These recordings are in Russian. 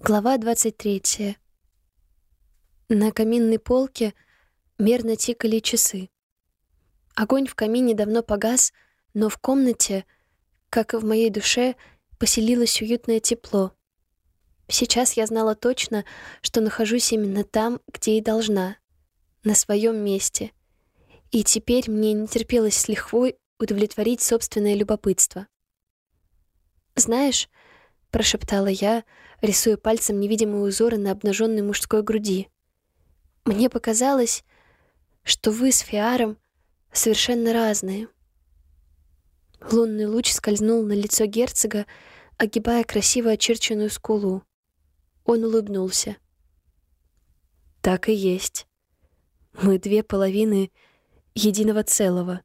Глава 23. На каминной полке мерно тикали часы. Огонь в камине давно погас, но в комнате, как и в моей душе, поселилось уютное тепло. Сейчас я знала точно, что нахожусь именно там, где и должна, на своем месте. И теперь мне не терпелось с лихвой удовлетворить собственное любопытство. «Знаешь», — прошептала я, — рисуя пальцем невидимые узоры на обнаженной мужской груди. Мне показалось, что вы с Фиаром совершенно разные. Лунный луч скользнул на лицо герцога, огибая красиво очерченную скулу. Он улыбнулся. Так и есть. Мы две половины единого целого,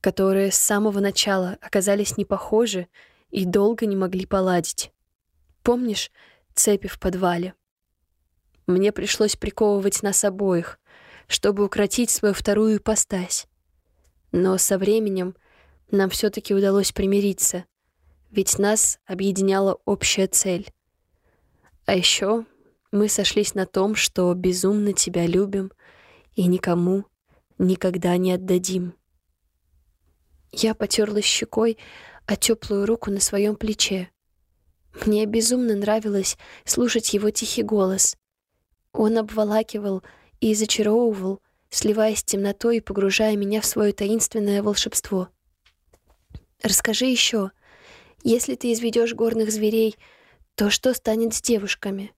которые с самого начала оказались не похожи и долго не могли поладить. Помнишь цепи в подвале? Мне пришлось приковывать нас обоих, чтобы укротить свою вторую ипостась. Но со временем нам все-таки удалось примириться, ведь нас объединяла общая цель. А еще мы сошлись на том, что безумно тебя любим и никому никогда не отдадим. Я потерлась щекой о теплую руку на своем плече. Мне безумно нравилось слушать его тихий голос. Он обволакивал и зачаровывал, сливаясь с темнотой и погружая меня в свое таинственное волшебство. «Расскажи еще. Если ты изведешь горных зверей, то что станет с девушками?»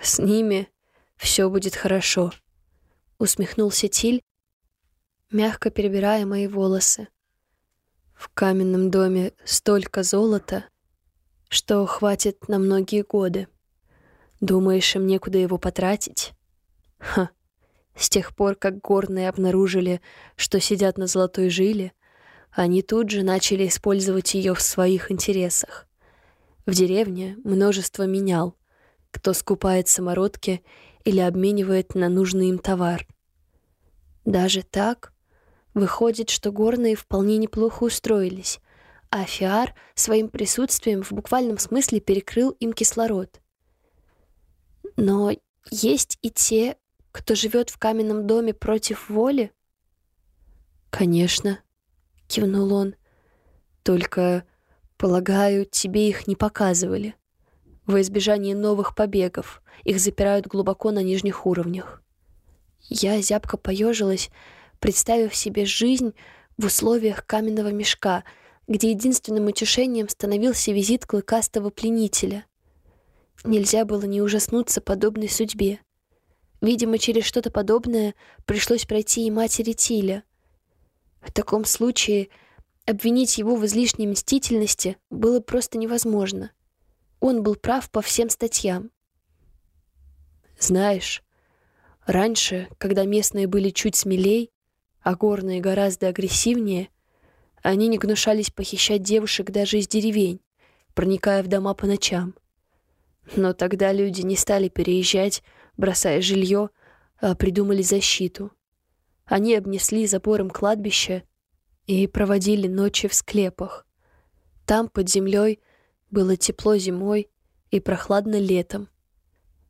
«С ними все будет хорошо», — усмехнулся Тиль, мягко перебирая мои волосы. «В каменном доме столько золота, что хватит на многие годы. Думаешь, им некуда его потратить? Ха. С тех пор, как горные обнаружили, что сидят на золотой жиле, они тут же начали использовать ее в своих интересах. В деревне множество менял, кто скупает самородки или обменивает на нужный им товар. Даже так выходит, что горные вполне неплохо устроились — а Фиар своим присутствием в буквальном смысле перекрыл им кислород. Но есть и те, кто живет в каменном доме против воли? Конечно, кивнул он. Только, полагаю, тебе их не показывали. Во избежание новых побегов их запирают глубоко на нижних уровнях. Я зябко поежилась, представив себе жизнь в условиях каменного мешка — где единственным утешением становился визит клыкастого пленителя. Нельзя было не ужаснуться подобной судьбе. Видимо, через что-то подобное пришлось пройти и матери Тиля. В таком случае обвинить его в излишней мстительности было просто невозможно. Он был прав по всем статьям. Знаешь, раньше, когда местные были чуть смелей, а горные гораздо агрессивнее — они не гнушались похищать девушек даже из деревень, проникая в дома по ночам. Но тогда люди не стали переезжать, бросая жилье, а придумали защиту. Они обнесли забором кладбище и проводили ночи в склепах. Там, под землей, было тепло зимой и прохладно летом.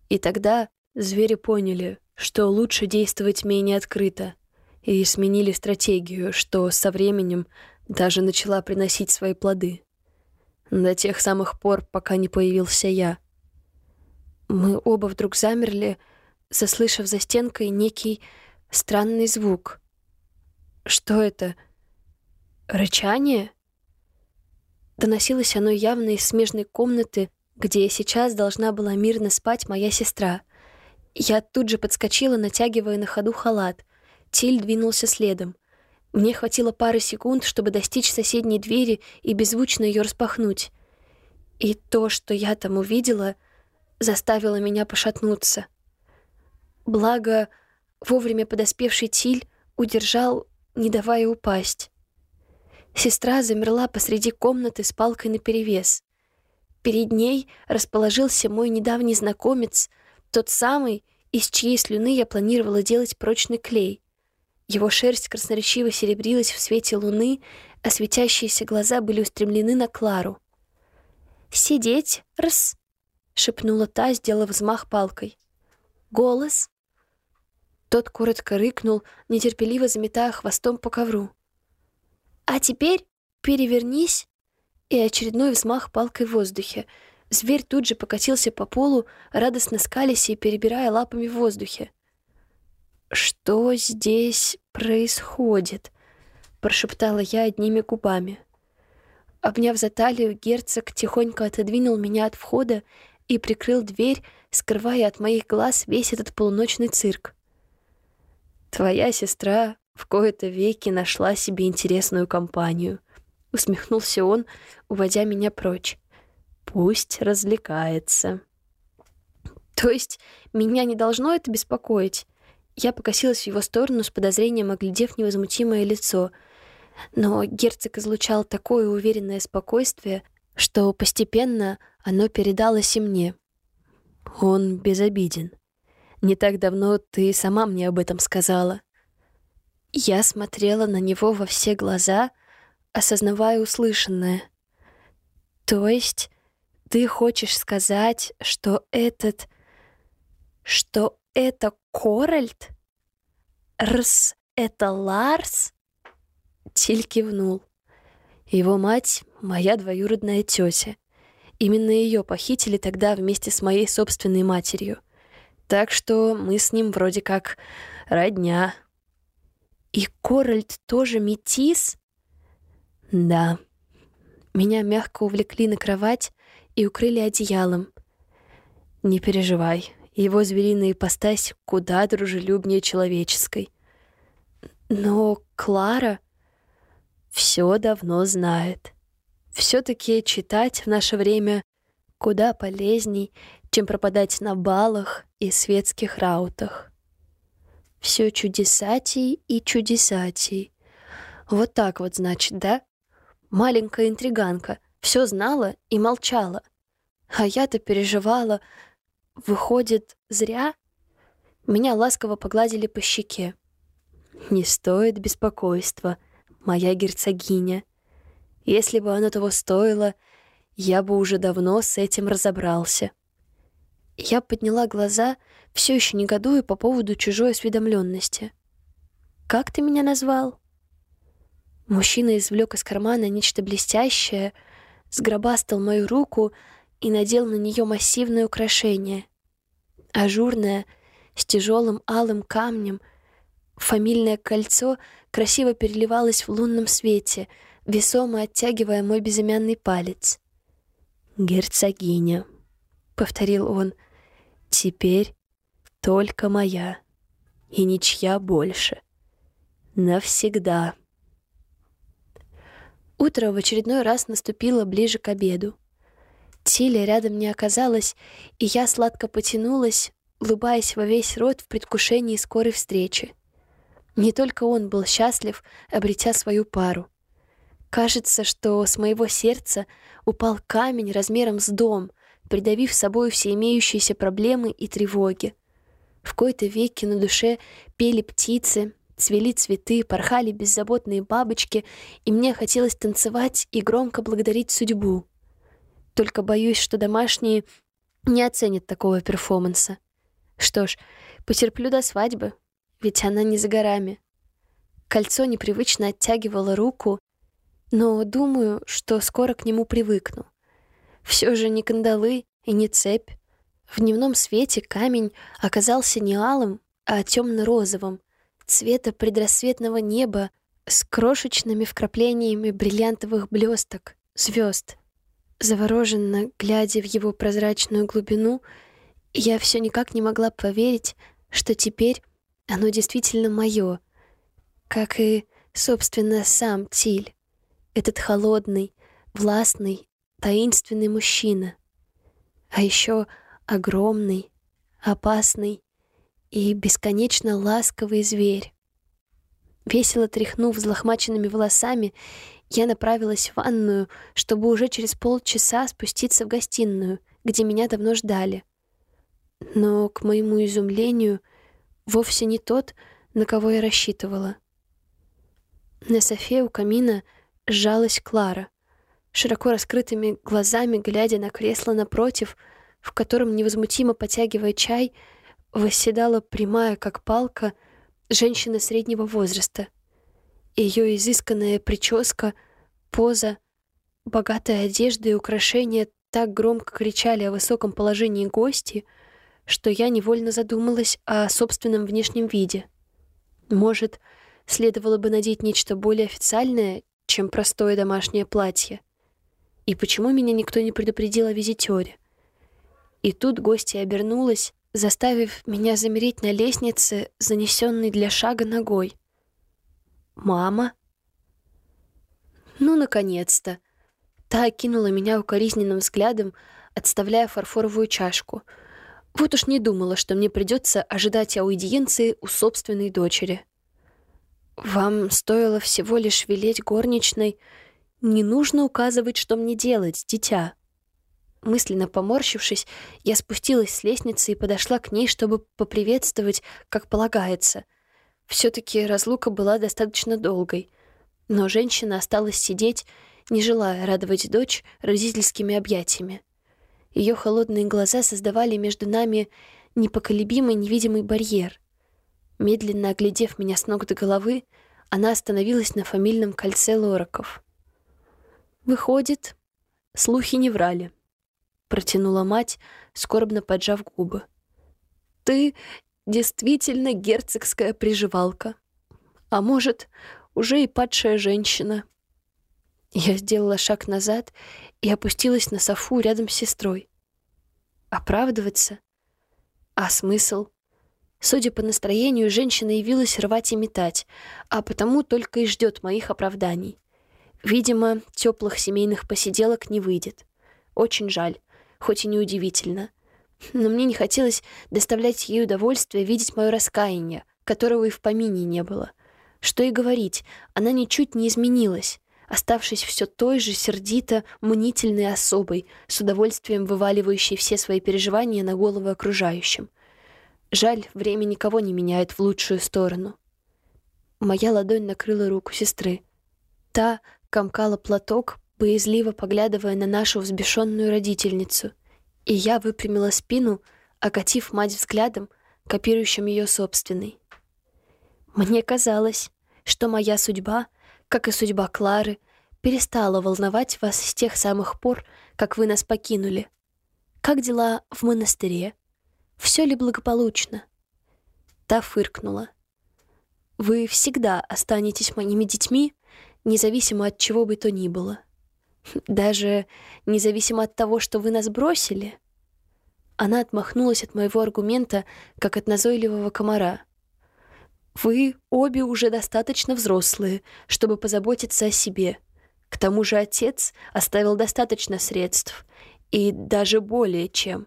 И тогда звери поняли, что лучше действовать менее открыто, и сменили стратегию, что со временем даже начала приносить свои плоды. До тех самых пор, пока не появился я. Мы оба вдруг замерли, заслышав за стенкой некий странный звук. Что это? Рычание? Доносилось оно явно из смежной комнаты, где сейчас должна была мирно спать моя сестра. Я тут же подскочила, натягивая на ходу халат. Тиль двинулся следом. Мне хватило пары секунд, чтобы достичь соседней двери и беззвучно ее распахнуть. И то, что я там увидела, заставило меня пошатнуться. Благо, вовремя подоспевший Тиль удержал, не давая упасть. Сестра замерла посреди комнаты с палкой наперевес. Перед ней расположился мой недавний знакомец, тот самый, из чьей слюны я планировала делать прочный клей. Его шерсть красноречиво серебрилась в свете луны, а светящиеся глаза были устремлены на Клару. «Сидеть, раз!» — шепнула та, сделав взмах палкой. «Голос?» Тот коротко рыкнул, нетерпеливо заметая хвостом по ковру. «А теперь перевернись!» И очередной взмах палкой в воздухе. Зверь тут же покатился по полу, радостно скалясь и перебирая лапами в воздухе. «Что здесь происходит?» — прошептала я одними губами. Обняв за талию, герцог тихонько отодвинул меня от входа и прикрыл дверь, скрывая от моих глаз весь этот полуночный цирк. «Твоя сестра в кои-то веки нашла себе интересную компанию», — усмехнулся он, уводя меня прочь. «Пусть развлекается». «То есть меня не должно это беспокоить?» Я покосилась в его сторону с подозрением, оглядев невозмутимое лицо — но герцог излучал такое уверенное спокойствие, что постепенно оно передалось и мне. Он безобиден. Не так давно ты сама мне об этом сказала. Я смотрела на него во все глаза, осознавая услышанное. То есть ты хочешь сказать, что этот... что это Коральд? Рс — это Ларс? Тиль кивнул. Его мать — моя двоюродная тетя. Именно ее похитили тогда вместе с моей собственной матерью. Так что мы с ним вроде как родня. И Корольд тоже метис? Да. Меня мягко увлекли на кровать и укрыли одеялом. Не переживай, его звериная ипостась куда дружелюбнее человеческой. Но Клара все давно знает. Все-таки читать в наше время куда полезней, чем пропадать на балах и светских раутах. Все чудесатей и чудесатей. Вот так вот, значит, да? Маленькая интриганка все знала и молчала. А я-то переживала. Выходит, зря? Меня ласково погладили по щеке. Не стоит беспокойства — моя герцогиня. Если бы оно того стоило, я бы уже давно с этим разобрался. Я подняла глаза, все еще негодуя по поводу чужой осведомленности. «Как ты меня назвал?» Мужчина извлек из кармана нечто блестящее, сгробастал мою руку и надел на нее массивное украшение. Ажурное, с тяжелым алым камнем, фамильное кольцо красиво переливалась в лунном свете, весомо оттягивая мой безымянный палец. «Герцогиня», — повторил он, — «теперь только моя и ничья больше. Навсегда». Утро в очередной раз наступило ближе к обеду. Тиля рядом не оказалась, и я сладко потянулась, улыбаясь во весь рот в предвкушении скорой встречи. Не только он был счастлив, обретя свою пару. Кажется, что с моего сердца упал камень размером с дом, придавив собой все имеющиеся проблемы и тревоги. В кои-то веки на душе пели птицы, цвели цветы, порхали беззаботные бабочки, и мне хотелось танцевать и громко благодарить судьбу. Только боюсь, что домашние не оценят такого перформанса. Что ж, потерплю до свадьбы, ведь она не за горами. Кольцо непривычно оттягивало руку, но думаю, что скоро к нему привыкну. Все же не кандалы и не цепь. В дневном свете камень оказался не алым, а темно-розовым, цвета предрассветного неба с крошечными вкраплениями бриллиантовых блесток, звезд. Завороженно глядя в его прозрачную глубину, я все никак не могла поверить, что теперь оно действительно мое, как и, собственно, сам Тиль, этот холодный, властный, таинственный мужчина. А еще огромный, опасный и бесконечно ласковый зверь. Весело тряхнув взлохмаченными волосами, я направилась в ванную, чтобы уже через полчаса спуститься в гостиную, где меня давно ждали. Но, к моему изумлению, — вовсе не тот, на кого я рассчитывала. На софе у камина сжалась Клара, широко раскрытыми глазами, глядя на кресло напротив, в котором, невозмутимо потягивая чай, восседала прямая, как палка, женщина среднего возраста. Ее изысканная прическа, поза, богатая одежда и украшения так громко кричали о высоком положении гости, что я невольно задумалась о собственном внешнем виде. Может, следовало бы надеть нечто более официальное, чем простое домашнее платье. И почему меня никто не предупредил о визитёре? И тут гостья обернулась, заставив меня замереть на лестнице, занесенной для шага ногой. «Мама?» «Ну, наконец-то!» Та окинула меня укоризненным взглядом, отставляя фарфоровую чашку. Вот уж не думала, что мне придется ожидать аудиенции у собственной дочери. «Вам стоило всего лишь велеть горничной. Не нужно указывать, что мне делать, дитя». Мысленно поморщившись, я спустилась с лестницы и подошла к ней, чтобы поприветствовать, как полагается. Все таки разлука была достаточно долгой. Но женщина осталась сидеть, не желая радовать дочь родительскими объятиями. Ее холодные глаза создавали между нами непоколебимый невидимый барьер. Медленно оглядев меня с ног до головы, она остановилась на фамильном кольце лораков. «Выходит, слухи не врали», — протянула мать, скорбно поджав губы. «Ты действительно герцогская приживалка. А может, уже и падшая женщина». Я сделала шаг назад и опустилась на софу рядом с сестрой. Оправдываться? А смысл? Судя по настроению, женщина явилась рвать и метать, а потому только и ждет моих оправданий. Видимо, теплых семейных посиделок не выйдет. Очень жаль, хоть и неудивительно. Но мне не хотелось доставлять ей удовольствие видеть мое раскаяние, которого и в помине не было. Что и говорить, она ничуть не изменилась, оставшись все той же сердито мнительной особой, с удовольствием вываливающей все свои переживания на головы окружающим — Жаль, время никого не меняет в лучшую сторону. Моя ладонь накрыла руку сестры. Та комкала платок, боязливо поглядывая на нашу взбешенную родительницу. И я выпрямила спину, окатив мать взглядом, копирующим ее собственный. Мне казалось, что моя судьба, как и судьба Клары, перестала волновать вас с тех самых пор, как вы нас покинули. Как дела в монастыре? все ли благополучно. Та фыркнула. Вы всегда останетесь моими детьми, независимо от чего бы то ни было. Даже независимо от того, что вы нас бросили. Она отмахнулась от моего аргумента, как от назойливого комара. Вы обе уже достаточно взрослые, чтобы позаботиться о себе. К тому же отец оставил достаточно средств, и даже более чем.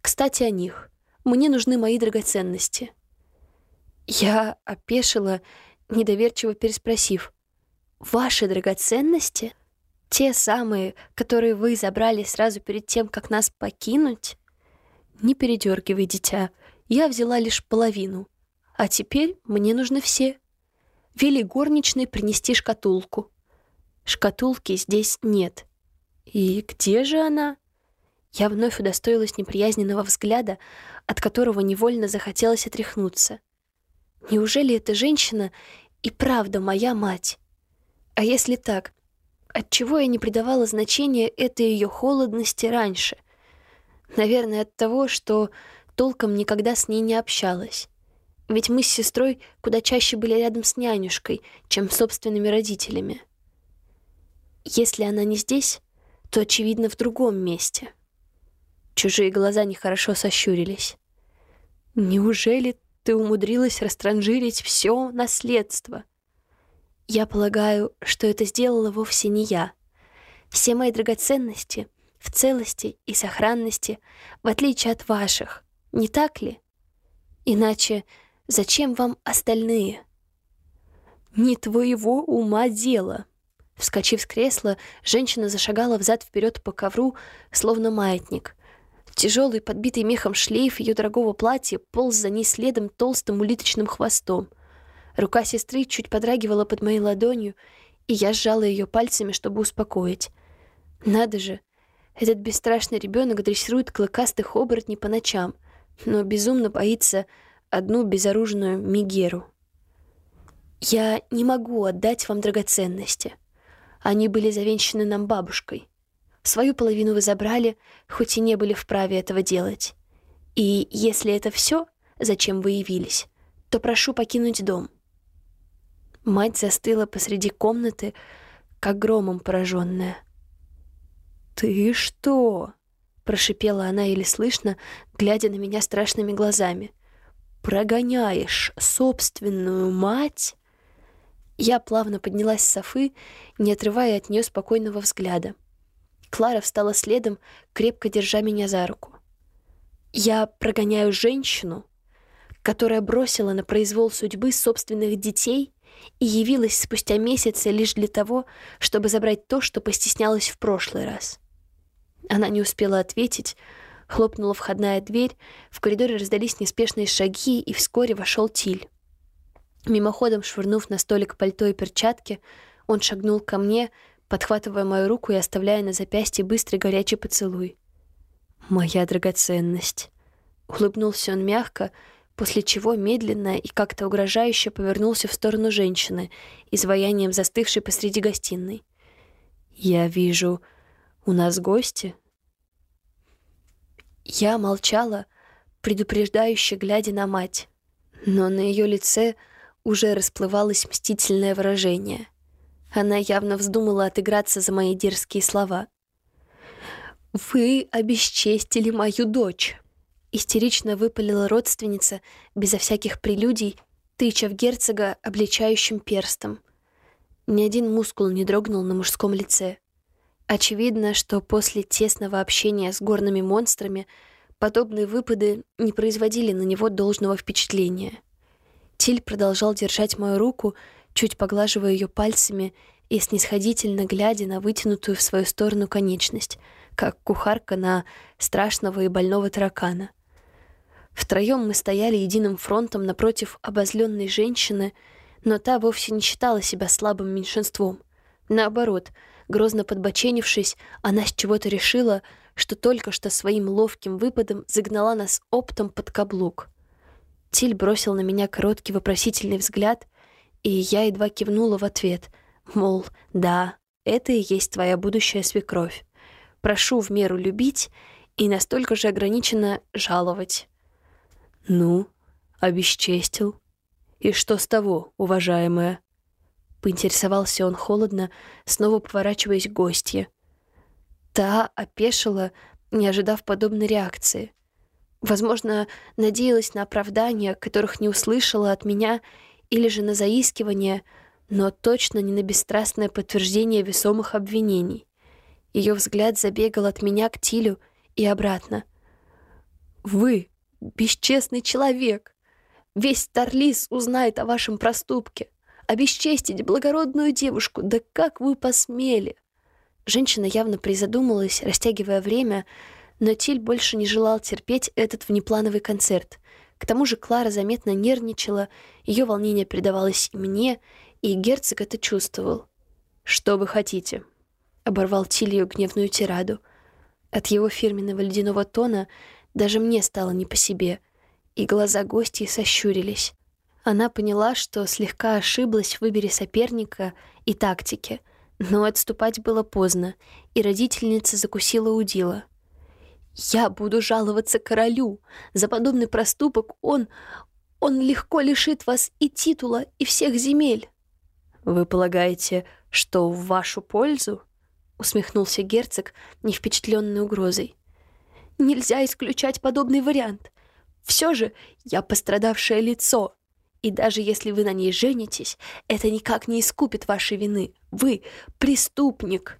Кстати, о них. Мне нужны мои драгоценности». Я опешила, недоверчиво переспросив. «Ваши драгоценности? Те самые, которые вы забрали сразу перед тем, как нас покинуть?» «Не передергивай, дитя. Я взяла лишь половину. А теперь мне нужны все. Вели горничной принести шкатулку. Шкатулки здесь нет. И где же она?» Я вновь удостоилась неприязненного взгляда, от которого невольно захотелось отряхнуться. Неужели эта женщина и правда моя мать? А если так, отчего я не придавала значения этой ее холодности раньше? Наверное, от того, что толком никогда с ней не общалась. Ведь мы с сестрой куда чаще были рядом с нянюшкой, чем с собственными родителями. Если она не здесь, то, очевидно, в другом месте — Чужие глаза нехорошо сощурились. «Неужели ты умудрилась растранжирить все наследство?» «Я полагаю, что это сделала вовсе не я. Все мои драгоценности в целости и сохранности, в отличие от ваших, не так ли? Иначе зачем вам остальные?» «Не твоего ума дело!» Вскочив с кресла, женщина зашагала взад-вперед по ковру, словно маятник, Тяжелый, подбитый мехом шлейф ее дорогого платья полз за ней следом толстым улиточным хвостом. Рука сестры чуть подрагивала под моей ладонью, и я сжала ее пальцами, чтобы успокоить. Надо же, Этот бесстрашный ребенок дрессирует клыкастых оборотней по ночам, но безумно боится одну безоружную Мигеру. Я не могу отдать вам драгоценности. Они были завенчаны нам бабушкой. Свою половину вы забрали, хоть и не были вправе этого делать. И если это все, зачем вы явились, то прошу покинуть дом. Мать застыла посреди комнаты, как громом пораженная. «Ты что?» — прошипела она еле слышно, глядя на меня страшными глазами. «Прогоняешь собственную мать?» Я плавно поднялась с Софы, не отрывая от нее спокойного взгляда. Клара встала следом, крепко держа меня за руку. «Я прогоняю женщину, которая бросила на произвол судьбы собственных детей и явилась спустя месяцы лишь для того, чтобы забрать то, что постеснялась в прошлый раз». Она не успела ответить, хлопнула входная дверь, в коридоре раздались неспешные шаги, и вскоре вошел Тиль. Мимоходом швырнув на столик пальто и перчатки, он шагнул ко мне, подхватывая мою руку и оставляя на запястье быстрый горячий поцелуй. «Моя драгоценность!» Улыбнулся он мягко, после чего медленно и как-то угрожающе повернулся в сторону женщины, изваянием застывшей посреди гостиной. «Я вижу, у нас гости?» Я молчала, предупреждающе глядя на мать, но на ее лице — уже расплывалось мстительное выражение. Она явно вздумала отыграться за мои дерзкие слова. «Вы обесчестили мою дочь!» Истерично выпалила родственница, безо всяких прелюдий, тыча в герцога обличающим перстом. Ни один мускул не дрогнул на мужском лице. Очевидно, что после тесного общения с горными монстрами подобные выпады не производили на него должного впечатления — Тиль продолжал держать мою руку, чуть поглаживая ее пальцами и снисходительно глядя на вытянутую в свою сторону конечность, как кухарка на страшного и больного таракана. Втроем мы стояли единым фронтом напротив обозленной женщины, но та вовсе не считала себя слабым меньшинством. Наоборот, грозно подбоченившись, она с чего-то решила, что только что своим ловким выпадом загнала нас оптом под каблук — Тиль бросил на меня короткий вопросительный взгляд, и я едва кивнула в ответ, мол, да, это и есть твоя будущая свекровь. Прошу в меру любить и настолько же ограниченно жаловать. Ну, обесчестил. И что с того, уважаемая? Поинтересовался он холодно, снова поворачиваясь к гостье. Та опешила, не ожидав подобной реакции. Возможно, надеялась на оправдания, которых не услышала от меня, или же на заискивание, но точно не на бесстрастное подтверждение весомых обвинений. Ее взгляд забегал от меня к Тилю и обратно. «Вы — бесчестный человек! Весь Тарлис узнает о вашем проступке! Обесчестить благородную девушку! Да как вы посмели!» Женщина явно призадумалась, растягивая время, но Тиль больше не желал терпеть этот внеплановый концерт. К тому же Клара заметно нервничала, ее волнение передавалось и мне, и герцог это чувствовал. «Что вы хотите?» — оборвал Тиль ее гневную тираду. От его фирменного ледяного тона даже мне стало не по себе, и глаза гостей сощурились. Она поняла, что слегка ошиблась в выборе соперника и тактике, но отступать было поздно, и родительница закусила удила. Я буду жаловаться королю. За подобный проступок он... он легко лишит вас и титула, и всех земель. Вы полагаете, что в вашу пользу? Усмехнулся герцог, не впечатленный угрозой. Нельзя исключать подобный вариант. Все же я пострадавшее лицо. И даже если вы на ней женитесь, это никак не искупит вашей вины. Вы преступник.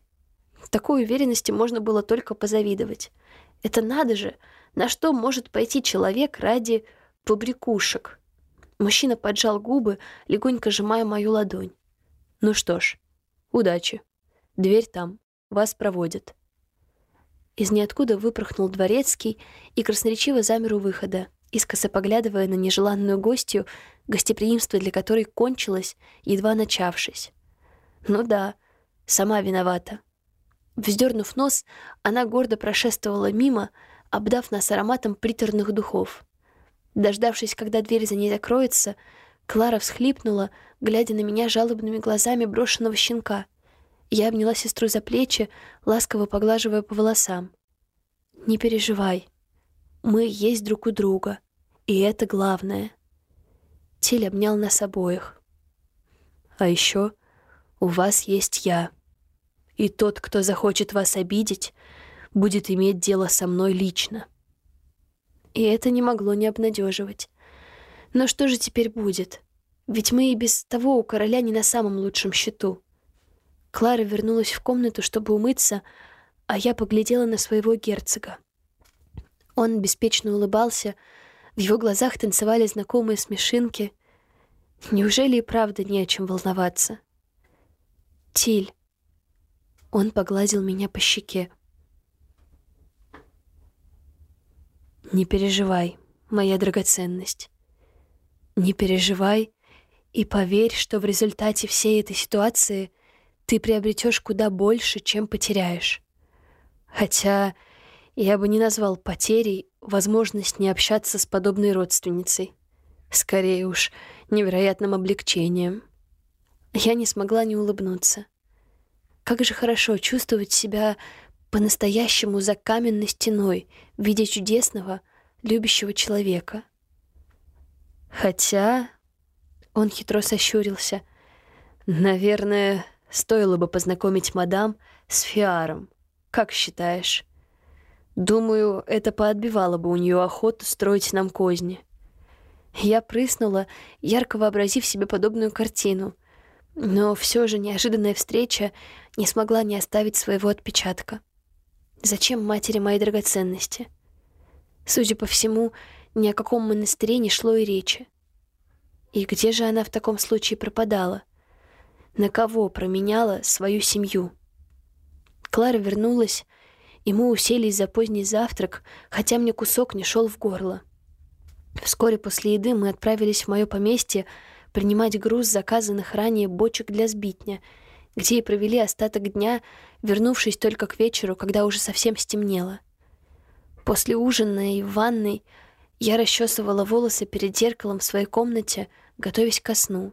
Такой уверенности можно было только позавидовать. Это надо же! На что может пойти человек ради побрякушек? Мужчина поджал губы, легонько сжимая мою ладонь. Ну что ж, удачи. Дверь там. Вас проводят. Из ниоткуда выпорхнул дворецкий и красноречиво замер у выхода, искоса поглядывая на нежеланную гостью, гостеприимство для которой кончилось, едва начавшись. Ну да, сама виновата. Вздернув нос, она гордо прошествовала мимо, обдав нас ароматом приторных духов. Дождавшись, когда дверь за ней закроется, Клара всхлипнула, глядя на меня жалобными глазами брошенного щенка. Я обняла сестру за плечи, ласково поглаживая по волосам. «Не переживай. Мы есть друг у друга, и это главное». Тиль обнял нас обоих. «А еще у вас есть я. И тот, кто захочет вас обидеть, будет иметь дело со мной лично». И это не могло не обнадеживать. Но что же теперь будет? Ведь мы и без того у короля не на самом лучшем счету. Клара вернулась в комнату, чтобы умыться, а я поглядела на своего герцога. Он беспечно улыбался, в его глазах танцевали знакомые смешинки. Неужели и правда не о чем волноваться? Тиль. Он погладил меня по щеке. Не переживай, моя драгоценность. Не переживай и поверь, что в результате всей этой ситуации ты приобретешь куда больше, чем потеряешь. Хотя я бы не назвал потерей возможность не общаться с подобной родственницей. Скорее уж, невероятным облегчением. Я не смогла не улыбнуться. Как же хорошо чувствовать себя по-настоящему за каменной стеной, видя чудесного, любящего человека. Хотя он хитро сощурился. Наверное, стоило бы познакомить мадам с Фиаром. Как считаешь? Думаю, это поотбивало бы у нее охоту строить нам козни. Я прыснула, ярко вообразив себе подобную картину. Но все же неожиданная встреча не смогла не оставить своего отпечатка. Зачем матери мои драгоценности? Судя по всему, ни о каком монастыре не шло и речи. И где же она в таком случае пропадала? На кого променяла свою семью? Клара вернулась, и мы уселись за поздний завтрак, хотя мне кусок не шел в горло. Вскоре после еды мы отправились в мое поместье принимать груз заказанных ранее бочек для сбитня — где и провели остаток дня, вернувшись только к вечеру, когда уже совсем стемнело. После ужина и в ванной я расчесывала волосы перед зеркалом в своей комнате, готовясь ко сну.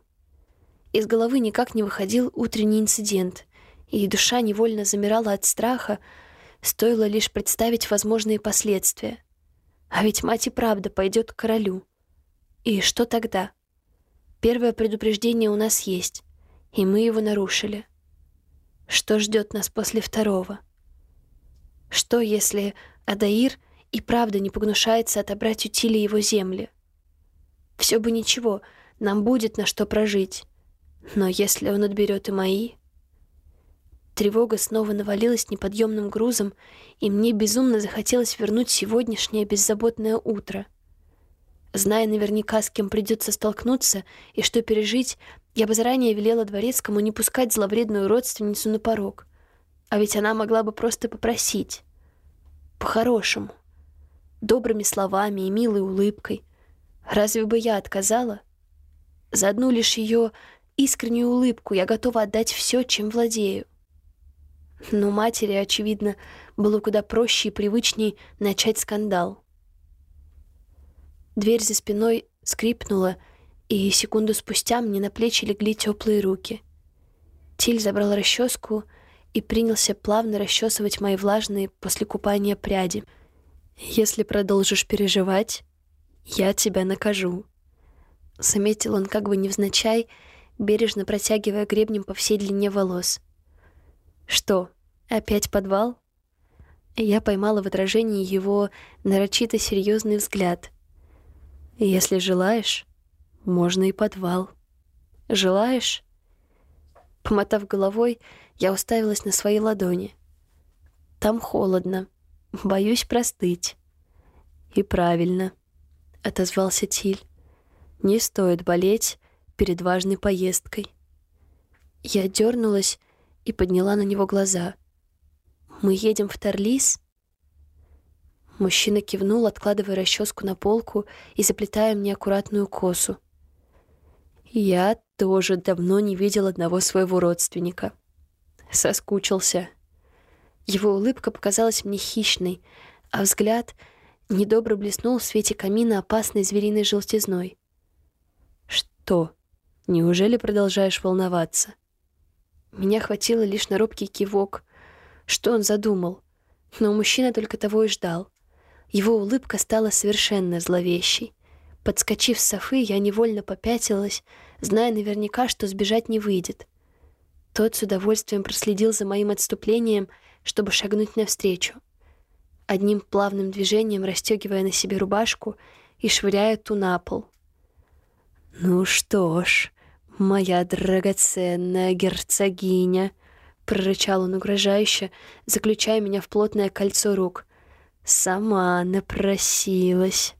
Из головы никак не выходил утренний инцидент, и душа невольно замирала от страха, стоило лишь представить возможные последствия. А ведь мать и правда пойдет к королю. И что тогда? Первое предупреждение у нас есть и мы его нарушили. Что ждет нас после второго? Что, если Адаир и правда не погнушается отобрать у Тили его земли? Все бы ничего, нам будет на что прожить. Но если он отберет и мои... Тревога снова навалилась неподъемным грузом, и мне безумно захотелось вернуть сегодняшнее беззаботное утро. Зная наверняка, с кем придется столкнуться и что пережить, я бы заранее велела дворецкому не пускать зловредную родственницу на порог. А ведь она могла бы просто попросить. По-хорошему. Добрыми словами и милой улыбкой. Разве бы я отказала? За одну лишь ее искреннюю улыбку я готова отдать все, чем владею. Но матери, очевидно, было куда проще и привычней начать скандал. Дверь за спиной скрипнула, и секунду спустя мне на плечи легли теплые руки. Тиль забрал расческу и принялся плавно расчесывать мои влажные после купания пряди. «Если продолжишь переживать, я тебя накажу», — заметил он как бы невзначай, бережно протягивая гребнем по всей длине волос. «Что, опять подвал?» Я поймала в отражении его нарочито серьезный взгляд. «Если желаешь, можно и подвал. Желаешь?» Помотав головой, я уставилась на свои ладони. «Там холодно. Боюсь простыть». «И правильно», — отозвался Тиль. «Не стоит болеть перед важной поездкой». Я дернулась и подняла на него глаза. «Мы едем в Тарлис?» Мужчина кивнул, откладывая расческу на полку и заплетая мне аккуратную косу. Я тоже давно не видел одного своего родственника. Соскучился. Его улыбка показалась мне хищной, а взгляд недобро блеснул в свете камина опасной звериной желтизной. «Что? Неужели продолжаешь волноваться?» Меня хватило лишь на робкий кивок. Что он задумал? Но мужчина только того и ждал. Его улыбка стала совершенно зловещей. Подскочив с Софы, я невольно попятилась, зная наверняка, что сбежать не выйдет. Тот с удовольствием проследил за моим отступлением, чтобы шагнуть навстречу. Одним плавным движением расстегивая на себе рубашку и швыряя ту на пол. «Ну что ж, моя драгоценная герцогиня», — прорычал он угрожающе, заключая меня в плотное кольцо рук. «Сама напросилась».